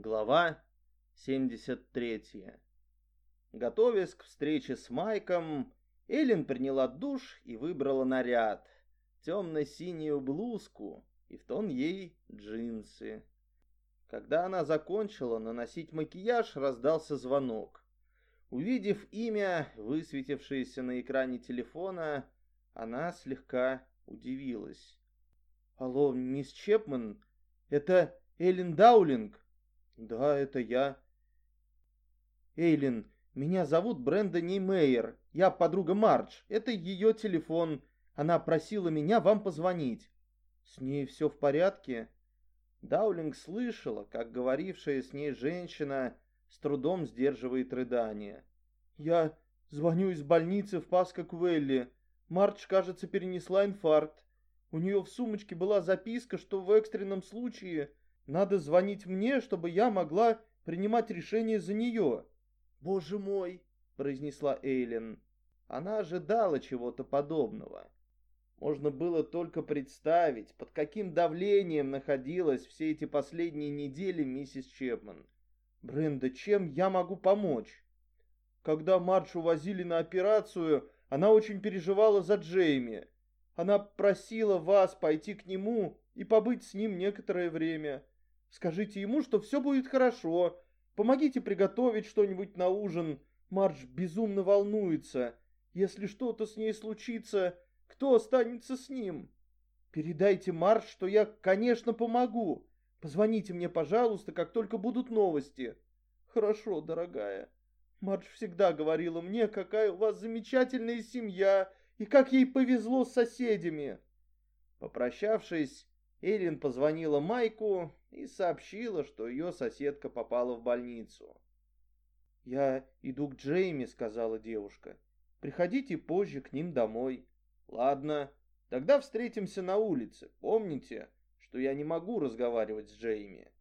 Глава 73. Готовясь к встрече с Майком, Эллен приняла душ и выбрала наряд. Темно-синюю блузку и в тон ей джинсы. Когда она закончила наносить макияж, раздался звонок. Увидев имя, высветившееся на экране телефона, она слегка удивилась. «Алло, мисс Чепман, это Эллен Даулинг?» «Да, это я». «Эйлин, меня зовут Брэндони Мейер. Я подруга Мардж. Это ее телефон. Она просила меня вам позвонить». «С ней все в порядке?» Даулинг слышала, как говорившая с ней женщина с трудом сдерживает рыдание. «Я звоню из больницы в Паско-Квелли. Мардж, кажется, перенесла инфаркт. У нее в сумочке была записка, что в экстренном случае надо звонить мне, чтобы я могла принимать решение за нее. «Боже мой!» — произнесла Эйлин. Она ожидала чего-то подобного. Можно было только представить, под каким давлением находилась все эти последние недели миссис Чепман. «Бренда, чем я могу помочь?» Когда Мардж увозили на операцию, она очень переживала за Джейми. Она просила вас пойти к нему и побыть с ним некоторое время. Скажите ему, что все будет хорошо. Помогите приготовить что-нибудь на ужин. Мардж безумно волнуется. Если что-то с ней случится, кто останется с ним? Передайте Мардж, что я, конечно, помогу. Позвоните мне, пожалуйста, как только будут новости. Хорошо, дорогая. Мардж всегда говорила мне, какая у вас замечательная семья, и как ей повезло с соседями. Попрощавшись, Эллен позвонила Майку и сообщила, что ее соседка попала в больницу. «Я иду к Джейми», — сказала девушка. «Приходите позже к ним домой». «Ладно, тогда встретимся на улице. Помните, что я не могу разговаривать с Джейми».